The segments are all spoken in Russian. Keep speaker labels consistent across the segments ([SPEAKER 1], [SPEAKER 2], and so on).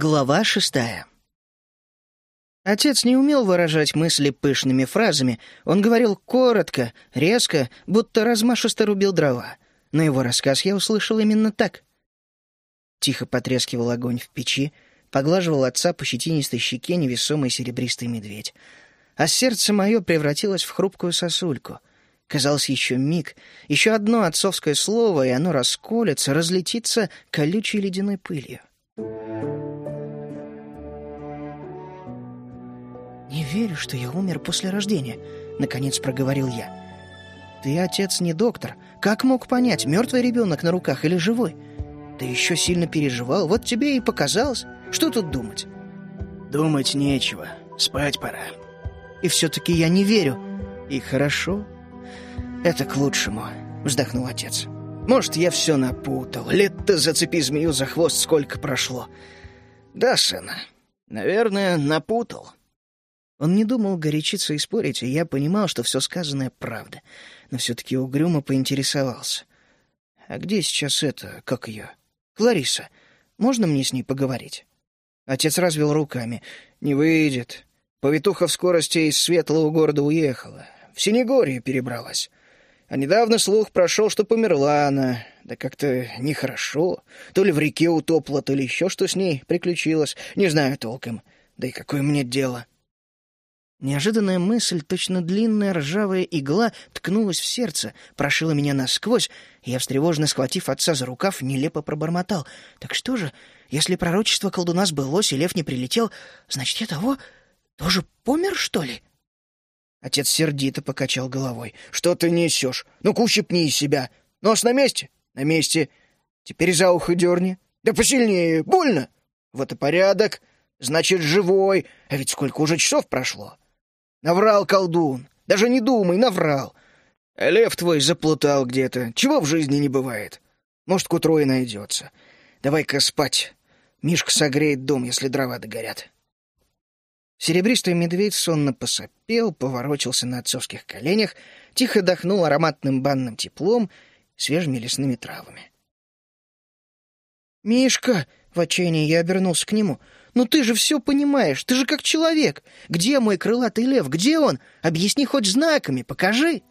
[SPEAKER 1] Глава шестая. Отец не умел выражать мысли пышными фразами. Он говорил коротко, резко, будто размашисто рубил дрова. Но его рассказ я услышал именно так. Тихо потрескивал огонь в печи, поглаживал отца по щетинистой щеке невесомый серебристый медведь. А сердце мое превратилось в хрупкую сосульку. Казалось, еще миг, еще одно отцовское слово, и оно расколется, разлетится колючей ледяной пылью. «Не верю, что я умер после рождения», — наконец проговорил я. «Ты, отец, не доктор. Как мог понять, мертвый ребенок на руках или живой? Ты еще сильно переживал, вот тебе и показалось. Что тут думать?»
[SPEAKER 2] «Думать нечего. Спать пора».
[SPEAKER 1] «И все-таки я не верю». «И хорошо. Это к лучшему», — вздохнул отец. «Может, я все напутал. Лет-то зацепи змею за хвост сколько прошло». «Да, сына, наверное, напутал». Он не думал горячиться и спорить, и я понимал, что все сказанное — правда. Но все-таки угрюмо поинтересовался. «А где сейчас это, как ее? Клариса. Можно мне с ней поговорить?» Отец развел руками. «Не выйдет. Повитуха в скорости из светлого города уехала. В Синегорье перебралась. А недавно слух прошел, что померла она. Да как-то нехорошо. То ли в реке утопла, то ли еще что с ней приключилось. Не знаю толком. Да и какое мне дело?» Неожиданная мысль, точно длинная ржавая игла, ткнулась в сердце, прошила меня насквозь, и я, встревоженно схватив отца за рукав, нелепо пробормотал. «Так что же, если пророчество колдуна сбылось, и лев не прилетел, значит, я того тоже помер, что ли?» Отец сердито покачал головой. «Что ты несешь? Ну-ка ущипни из себя. Нос на месте? На месте. Теперь за ухо дерни. Да посильнее. Больно. Вот и порядок. Значит, живой. А ведь сколько уже часов прошло?» Наврал колдун. Даже не думай, наврал. Лев твой заплутал где-то. Чего в жизни не бывает. Может, к утру и найдется. Давай-ка спать. Мишка согреет дом, если дрова догорят. Серебристый медведь сонно посопел, поворочился на отцовских коленях, тихо дохнул ароматным банным теплом, свежими лесными травами. «Мишка!» — в отчаянии я обернулся к нему — ну ты же все понимаешь, ты же как человек. Где мой крылатый лев? Где он? Объясни хоть знаками, покажи.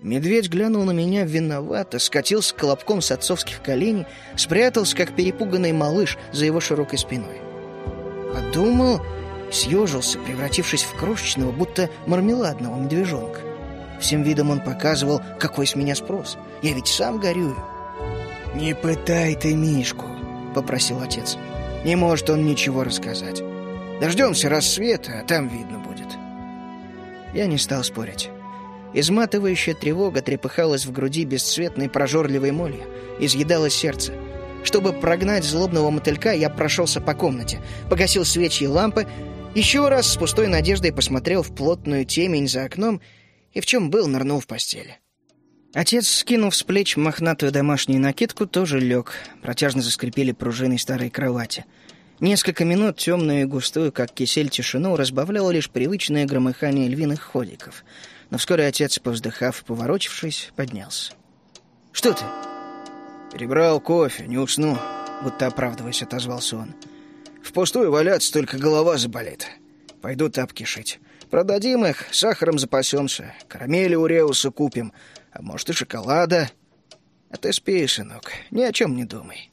[SPEAKER 1] Медведь глянул на меня виновато, скатился колобком с отцовских коленей, спрятался, как перепуганный малыш, за его широкой спиной. Подумал, съежился, превратившись в крошечного, будто мармеладного медвежонка. Всем видом он показывал, какой с меня спрос. Я ведь сам горюю. «Не пытай ты Мишку», — попросил отец. Не может он ничего рассказать. Дождемся рассвета, а там видно будет. Я не стал спорить. Изматывающая тревога трепыхалась в груди бесцветной прожорливой молью, изъедала сердце. Чтобы прогнать злобного мотылька, я прошелся по комнате, погасил свечи и лампы, еще раз с пустой надеждой посмотрел в плотную темень за окном и в чем был, нырнул в постель. Отец, скинув с плеч мохнатую домашнюю накидку, тоже лег. Протяжно заскрипели пружины старой кровати. Несколько минут темную и густую, как кисель, тишину разбавляло лишь привычное громыхание львиных ходиков. Но вскоре отец, повздыхав и поворочившись, поднялся. «Что ты?» «Перебрал кофе, не усну», — будто оправдываясь, отозвался он. «Впустую валяться, только голова заболит. Пойду тапки шить. Продадим их, сахаром запасемся, карамели у Реуса купим, а может и шоколада. А ты спи, сынок, ни о чем не думай».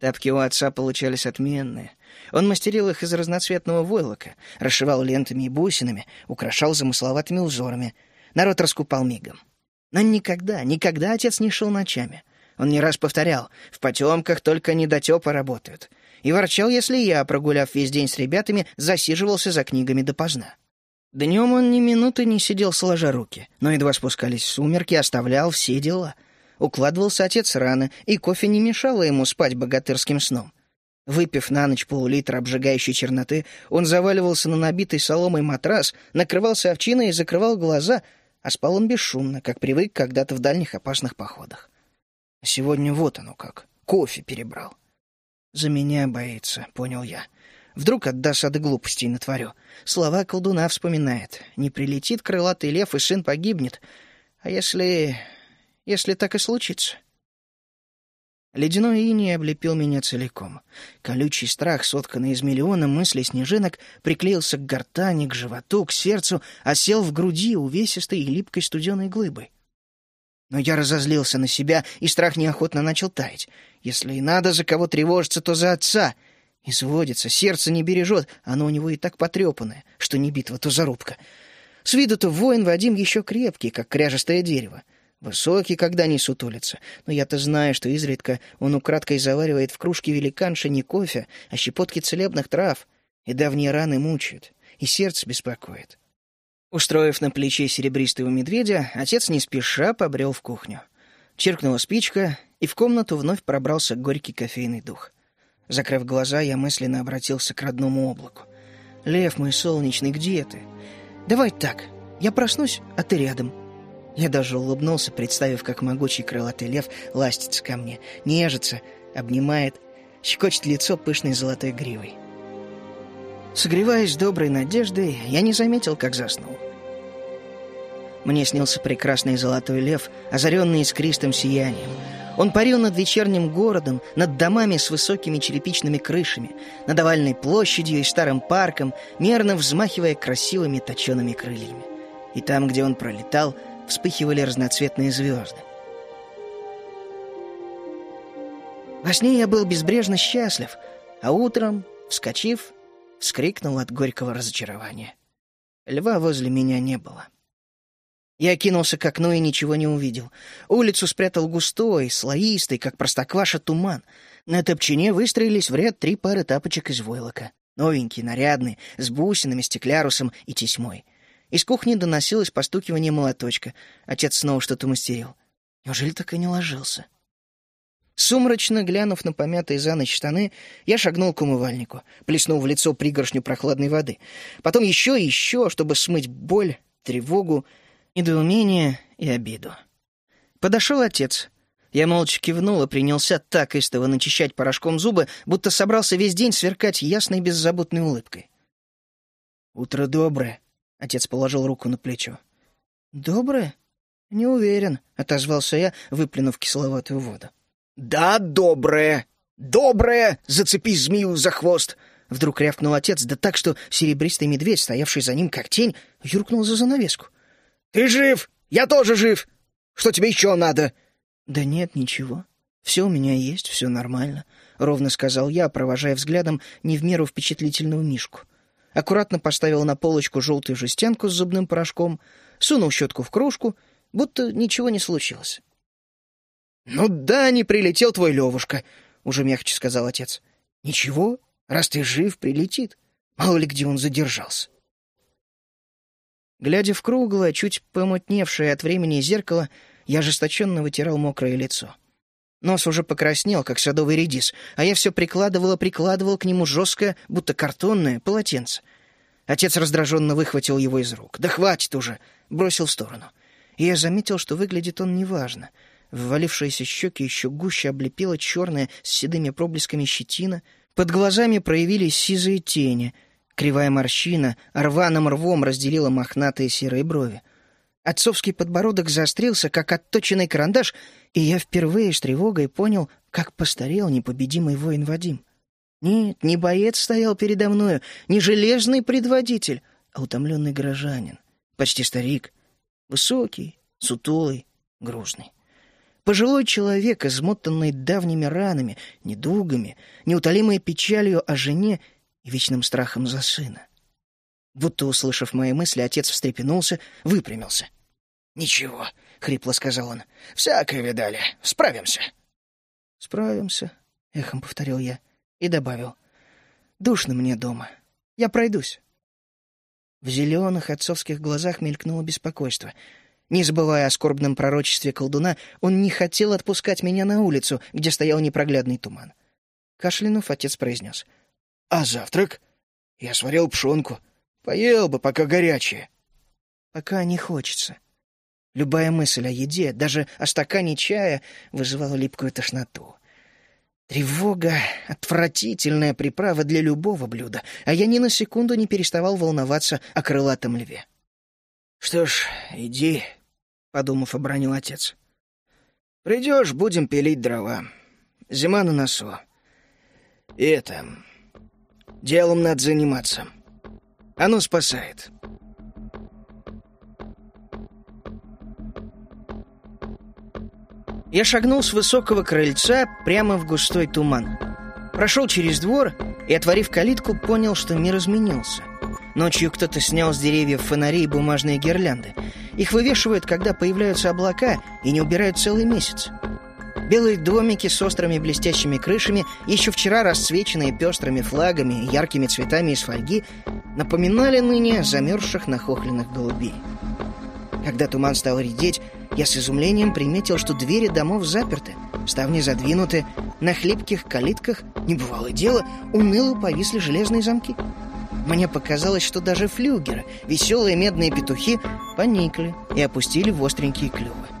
[SPEAKER 1] Тапки у отца получались отменные. Он мастерил их из разноцветного войлока, расшивал лентами и бусинами, украшал замысловатыми узорами. Народ раскупал мигом. Но никогда, никогда отец не шел ночами. Он не раз повторял, в потемках только недотепы работают. И ворчал, если я, прогуляв весь день с ребятами, засиживался за книгами допоздна. Днем он ни минуты не сидел сложа руки, но едва спускались сумерки, оставлял все дела — Укладывался отец рано, и кофе не мешало ему спать богатырским сном. Выпив на ночь пол-литра обжигающей черноты, он заваливался на набитый соломой матрас, накрывался овчиной и закрывал глаза, а спал он бесшумно, как привык когда-то в дальних опасных походах. Сегодня вот оно как, кофе перебрал. «За меня боится», — понял я. Вдруг от досады глупостей натворю. Слова колдуна вспоминает. Не прилетит крылатый лев, и сын погибнет. А если если так и случится. Ледяной иней облепил меня целиком. Колючий страх, сотканный из миллиона мыслей снежинок, приклеился к гортани, к животу, к сердцу, а сел в груди увесистой и липкой студеной глыбой. Но я разозлился на себя, и страх неохотно начал таять. Если и надо за кого тревожиться, то за отца. Изводится, сердце не бережет, оно у него и так потрепанное, что не битва, то зарубка. С виду-то воин Вадим еще крепкий, как кряжестое дерево. Высокий, когда не сутулится. Но я-то знаю, что изредка он украдкой заваривает в кружке великанши не кофе, а щепотки целебных трав. И давние раны мучают, и сердце беспокоит. Устроив на плече серебристого медведя, отец не спеша побрел в кухню. Чиркнула спичка, и в комнату вновь пробрался горький кофейный дух. Закрыв глаза, я мысленно обратился к родному облаку. «Лев мой солнечный, где ты? Давай так, я проснусь, а ты рядом». Я даже улыбнулся, представив, как могучий крылатый лев ластится ко мне, нежится, обнимает, щекочет лицо пышной золотой гривой. Согреваясь доброй надеждой, я не заметил, как заснул. Мне снился прекрасный золотой лев, озаренный искристым сиянием. Он парил над вечерним городом, над домами с высокими черепичными крышами, над овальной площадью и старым парком, мерно взмахивая красивыми точеными крыльями. И там, где он пролетал, вспыхивали разноцветные звезды. Во сне я был безбрежно счастлив, а утром, вскочив, вскрикнул от горького разочарования. Льва возле меня не было. Я кинулся к окну и ничего не увидел. Улицу спрятал густой, слоистый, как простокваша, туман. На топчине выстроились в ряд три пары тапочек из войлока. Новенькие, нарядные, с бусинами, стеклярусом и тесьмой. Из кухни доносилось постукивание молоточка. Отец снова что-то мастерил. Неужели так и не ложился? Сумрачно глянув на помятые за ночь штаны, я шагнул к умывальнику, плеснул в лицо пригоршню прохладной воды. Потом еще и еще, чтобы смыть боль, тревогу, недоумение и обиду. Подошел отец. Я молча кивнул и принялся так истово начищать порошком зубы, будто собрался весь день сверкать ясной беззаботной улыбкой. «Утро доброе», — отец положил руку на плечо. «Доброе? Не уверен», — отозвался я, выплюнув кисловатую воду. «Да, доброе! Доброе! Зацепи змею за хвост!» Вдруг рявкнул отец, да так, что серебристый медведь, стоявший за ним как тень, юркнул за занавеску. «Ты жив! Я тоже жив! Что тебе еще надо?» «Да нет, ничего. Все у меня есть, все нормально», — ровно сказал я, провожая взглядом не в меру впечатлительного мишку. Аккуратно поставил на полочку желтую жестянку с зубным порошком, сунул щетку в кружку, будто ничего не случилось. «Ну да, не прилетел твой Левушка», — уже мягче сказал отец. «Ничего, раз ты жив, прилетит. Мало ли где он задержался». Глядя в круглое, чуть помутневшее от времени зеркало, я ожесточенно вытирал мокрое лицо. Нос уже покраснел, как садовый редис, а я все прикладывал и прикладывал к нему жесткое, будто картонное, полотенце. Отец раздраженно выхватил его из рук. «Да хватит уже!» — бросил в сторону. И я заметил, что выглядит он неважно — Ввалившиеся щеки еще гуще облепила черная с седыми проблесками щетина. Под глазами проявились сизые тени. Кривая морщина рваным рвом разделила мохнатые серые брови. Отцовский подбородок заострился, как отточенный карандаш, и я впервые с тревогой понял, как постарел непобедимый воин Вадим. Нет, не боец стоял передо мною, не железный предводитель, а утомленный горожанин. Почти старик. Высокий, сутулый, грузный. Пожилой человек, измотанный давними ранами, недугами, неутолимой печалью о жене вечным страхом за сына. Будто, услышав мои мысли, отец встрепенулся, выпрямился. «Ничего», — хрипло сказал он, — «всякое видали. Справимся». «Справимся», — эхом повторил я и добавил. «Душно мне дома. Я пройдусь». В зеленых отцовских глазах мелькнуло беспокойство — не забывая о скорбном пророчестве колдуна, он не хотел отпускать меня на улицу, где стоял непроглядный туман. Кашлянув, отец произнес. — А завтрак? Я сварил пшенку. Поел бы, пока горячее. — Пока не хочется. Любая мысль о еде, даже о стакане чая, вызывала липкую тошноту. Тревога — отвратительная приправа для любого блюда, а я ни на секунду не переставал волноваться о крылатом льве. — Что ж, иди, — подумав, обронил отец. — Придешь, будем пилить дрова. Зима на носу. И это... Делом надо заниматься. Оно спасает. Я шагнул с высокого крыльца прямо в густой туман. Прошел через двор и, отворив калитку, понял, что мир изменился. Ночью кто-то снял с деревьев фонари и бумажные гирлянды. Их вывешивают, когда появляются облака, и не убирают целый месяц. Белые домики с острыми блестящими крышами, еще вчера расцвеченные пестрыми флагами и яркими цветами из фольги, напоминали ныне замерзших нахохленных голубей. Когда туман стал редеть, я с изумлением приметил, что двери домов заперты, ставни задвинуты, на хлипких калитках, не бывало дела, уныло повисли железные замки. Мне показалось, что даже флюгеры, веселые медные петухи, поникли и опустили в остренькие клювы.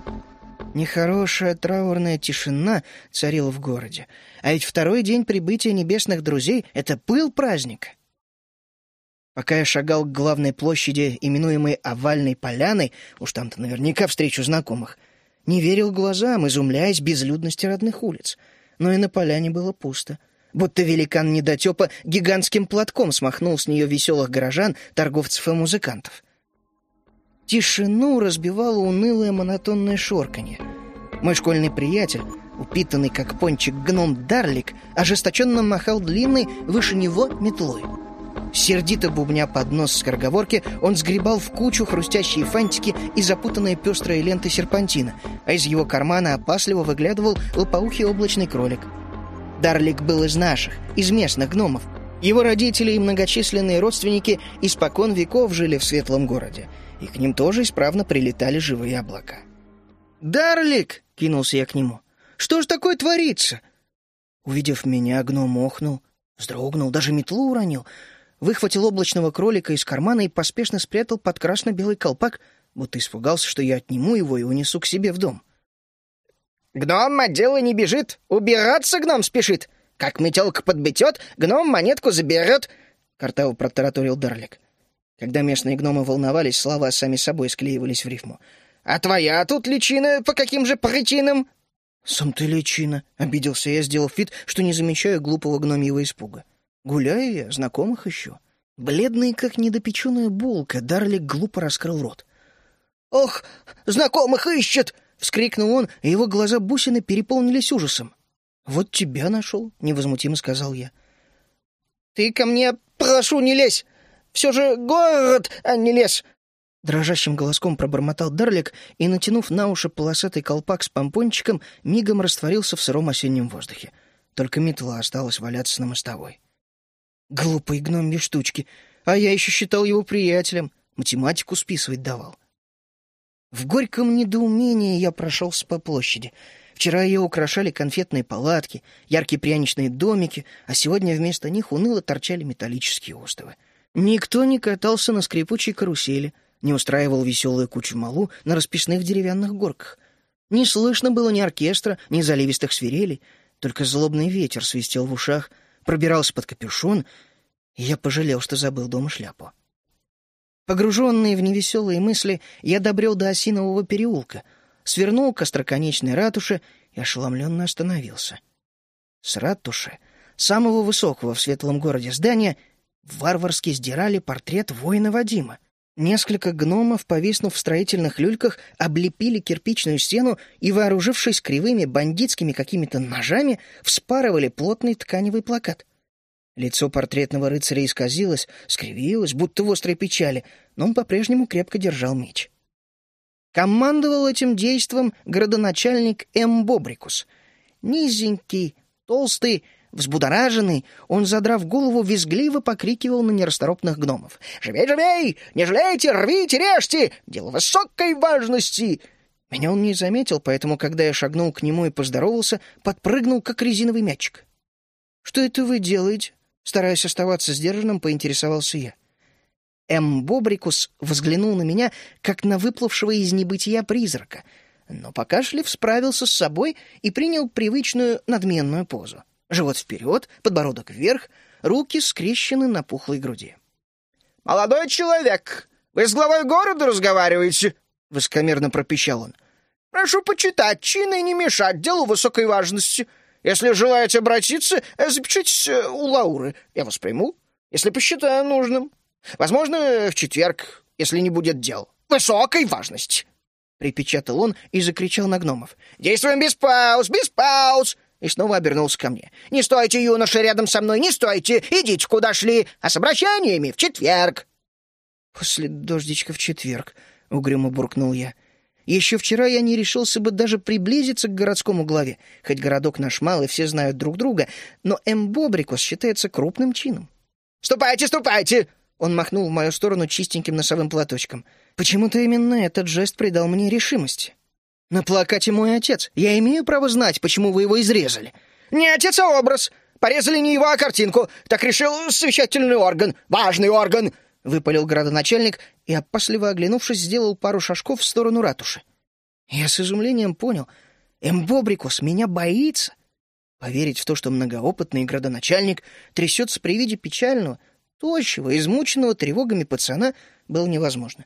[SPEAKER 1] Нехорошая траурная тишина царила в городе. А ведь второй день прибытия небесных друзей — это пыл праздника. Пока я шагал к главной площади, именуемой Овальной Поляной, уж там-то наверняка встречу знакомых, не верил глазам, изумляясь безлюдности родных улиц. Но и на поляне было пусто. Будто великан недотепа гигантским платком смахнул с нее веселых горожан, торговцев и музыкантов. Тишину разбивало унылое монотонное шорканье. Мой школьный приятель, упитанный как пончик гном Дарлик, ожесточенно махал длинной выше него метлой. Сердито бубня под нос скороговорки, он сгребал в кучу хрустящие фантики и запутанные пестрые ленты серпантина, а из его кармана опасливо выглядывал лопоухий облачный кролик. Дарлик был из наших, из местных гномов. Его родители и многочисленные родственники испокон веков жили в светлом городе — и к ним тоже исправно прилетали живые облака. «Дарлик!» — кинулся я к нему. «Что ж такое творится?» Увидев меня, гном охнул, вздрогнул, даже метлу уронил, выхватил облачного кролика из кармана и поспешно спрятал под красно-белый колпак, будто испугался, что я отниму его и унесу к себе в дом. «Гном от дела не бежит, убираться гном спешит. Как метелка подбетет, гном монетку заберет», — картаво протараторил Дарлик. Когда местные гномы волновались, слова сами собой склеивались в рифму. «А твоя тут личина по каким же причинам?» «Сам ты личина», — обиделся я, сделав вид, что не замечаю глупого гномьего испуга. «Гуляю я, знакомых ищу». Бледный, как недопеченная булка, Дарлик глупо раскрыл рот. «Ох, знакомых ищет!» — вскрикнул он, и его глаза бусины переполнились ужасом. «Вот тебя нашел», — невозмутимо сказал я. «Ты ко мне, прошу, не лезь! Все же город, а не лес!» Дрожащим голоском пробормотал Дарлик и, натянув на уши полосатый колпак с помпончиком, мигом растворился в сыром осеннем воздухе. Только метла осталась валяться на мостовой. Глупые гномьи штучки. А я еще считал его приятелем. Математику списывать давал. В горьком недоумении я прошелся по площади. Вчера ее украшали конфетные палатки, яркие пряничные домики, а сегодня вместо них уныло торчали металлические остовы. Никто не катался на скрипучей карусели, не устраивал веселую кучу малу на расписных деревянных горках. Не слышно было ни оркестра, ни заливистых свирелей, только злобный ветер свистел в ушах, пробирался под капюшон, и я пожалел, что забыл дома шляпу. Погруженный в невеселые мысли, я добрел до Осинового переулка, свернул к остроконечной ратуше и ошеломленно остановился. С ратуши, самого высокого в светлом городе здания, варварски сдирали портрет воина Вадима. Несколько гномов, повиснув в строительных люльках, облепили кирпичную стену и, вооружившись кривыми бандитскими какими-то ножами, вспарывали плотный тканевый плакат. Лицо портретного рыцаря исказилось, скривилось, будто в острой печали, но он по-прежнему крепко держал меч. Командовал этим действом градоначальник М. Бобрикус. Низенький, толстый, Взбудораженный, он, задрав голову, визгливо покрикивал на нерасторопных гномов. «Живей, живей! Не жалейте, рвите, режьте! Дело высокой важности!» Меня он не заметил, поэтому, когда я шагнул к нему и поздоровался, подпрыгнул, как резиновый мячик. «Что это вы делаете?» Стараясь оставаться сдержанным, поинтересовался я. М. Бобрикус взглянул на меня, как на выплывшего из небытия призрака, но покашлив справился с собой и принял привычную надменную позу. Живот вперед, подбородок вверх, руки скрещены на пухлой груди. «Молодой человек, вы с главой города разговариваете?» — высокомерно пропищал он. «Прошу почитать, чины не мешать делу высокой важности. Если желаете обратиться, запишитесь э, у Лауры. Я вас приму, если посчитаю нужным. Возможно, в четверг, если не будет дел. Высокой важности!» Припечатал он и закричал на гномов. «Действуем без пауз, без пауз!» И снова обернулся ко мне. «Не стойте, юноша, рядом со мной, не стойте! Идите, куда шли, а с обращениями в четверг!» «После дождичка в четверг», — угрюмо буркнул я. «Еще вчера я не решился бы даже приблизиться к городскому главе, хоть городок наш малый, все знают друг друга, но Эмбобрикус считается крупным чином». «Ступайте, ступайте!» Он махнул в мою сторону чистеньким носовым платочком. Почему-то именно этот жест придал мне решимости. «На плакате мой отец. Я имею право знать, почему вы его изрезали». «Не отец, а образ. Порезали не его, а картинку. Так решил совещательный орган. Важный орган!» — выпалил градоначальник и, опасливо оглянувшись, сделал пару шажков в сторону ратуши. Я с изумлением понял. Эмбобрикус меня боится. Поверить в то, что многоопытный градоначальник трясется при виде печального, тощего, измученного тревогами пацана, было невозможно.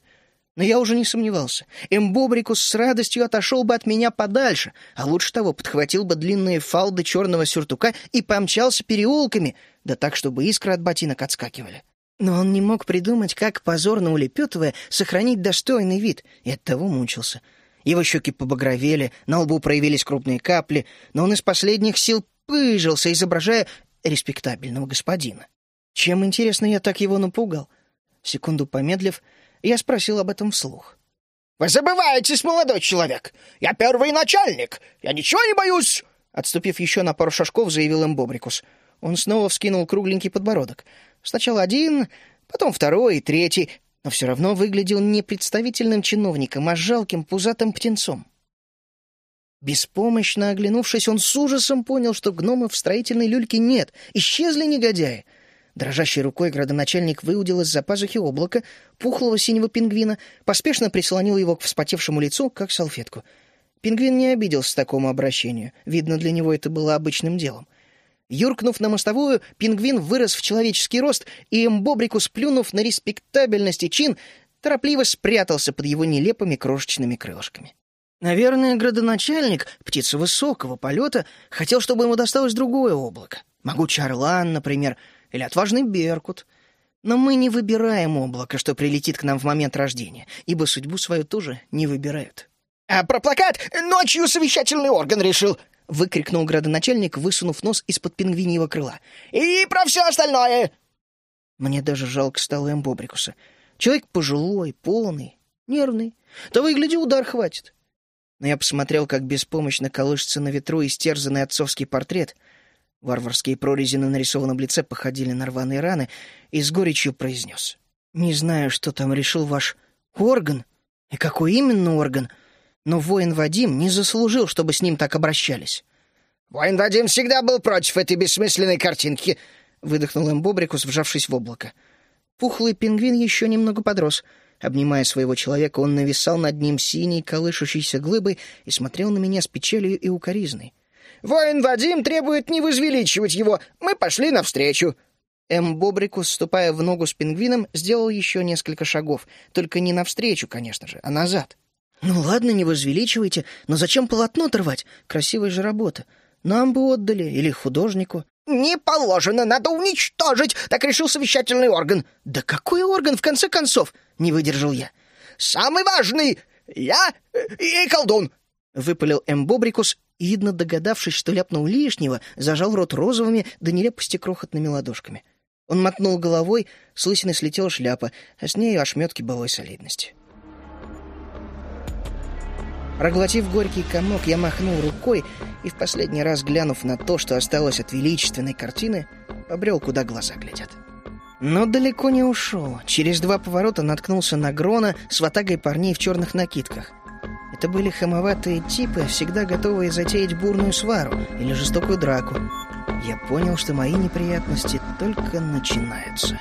[SPEAKER 1] Но я уже не сомневался. Эмбобрикус с радостью отошел бы от меня подальше, а лучше того, подхватил бы длинные фалды черного сюртука и помчался переулками, да так, чтобы искры от ботинок отскакивали. Но он не мог придумать, как, позорно улепетывая, сохранить достойный вид, и оттого мучился. Его щеки побагровели, на лбу проявились крупные капли, но он из последних сил пыжился, изображая респектабельного господина. Чем, интересно, я так его напугал? Секунду помедлив, я спросил об этом вслух. «Вы забываетесь, молодой человек! Я первый начальник! Я ничего не боюсь!» Отступив еще на пару шажков, заявил им Бобрикус. Он снова вскинул кругленький подбородок. Сначала один, потом второй и третий, но все равно выглядел не представительным чиновником, а жалким пузатым птенцом. Беспомощно оглянувшись, он с ужасом понял, что гномов в строительной люльке нет, исчезли негодяи — Дрожащей рукой градоначальник выудил из-за пазухи облака пухлого синего пингвина, поспешно прислонил его к вспотевшему лицу, как салфетку. Пингвин не обиделся такому обращению. Видно, для него это было обычным делом. Юркнув на мостовую, пингвин вырос в человеческий рост, и Эмбобрику, сплюнув на респектабельность и чин, торопливо спрятался под его нелепыми крошечными крылышками. Наверное, градоначальник, птица высокого полета, хотел, чтобы ему досталось другое облако. Могучий орлан, например — или отважный беркут. Но мы не выбираем облако, что прилетит к нам в момент рождения, ибо судьбу свою тоже не выбирают. «А про плакат ночью совещательный орган решил!» — выкрикнул градоначальник, высунув нос из-под пингвиньего крыла. «И про все остальное!» Мне даже жалко стало Эмбобрикуса. Человек пожилой, полный, нервный. То выгляди, удар хватит. Но я посмотрел, как беспомощно колышется на ветру истерзанный отцовский портрет — Варварские прорези на нарисованном лице походили на рваные раны, и с горечью произнес. «Не знаю, что там решил ваш орган, и какой именно орган, но воин Вадим не заслужил, чтобы с ним так обращались». «Воин Вадим всегда был против этой бессмысленной картинки», — выдохнул им Бобрикус, вжавшись в облако. Пухлый пингвин еще немного подрос. Обнимая своего человека, он нависал над ним синей, колышущейся глыбой и смотрел на меня с печалью и укоризной. Воин Вадим требует не возвеличивать его. Мы пошли навстречу». М. Бобрикус, ступая в ногу с пингвином, сделал еще несколько шагов. Только не навстречу, конечно же, а назад. «Ну ладно, не возвеличивайте, но зачем полотно оторвать? Красивая же работа. Нам бы отдали, или художнику». «Не положено, надо уничтожить!» — так решил совещательный орган. «Да какой орган, в конце концов?» — не выдержал я. «Самый важный! Я и колдун!» — выпалил М. Бобрикус видно догадавшись, что ляпнул лишнего, зажал рот розовыми до нелепости крохотными ладошками. Он мотнул головой, с лысины слетела шляпа, а с нею ошметки былой солидности. Проглотив горький комок, я махнул рукой и, в последний раз глянув на то, что осталось от величественной картины, побрел, куда глаза глядят. Но далеко не ушел. Через два поворота наткнулся на Грона с ватагой парней в черных накидках. Это были хамоватые типы, всегда готовые затеять бурную свару или жестокую драку. Я понял, что мои неприятности только начинаются.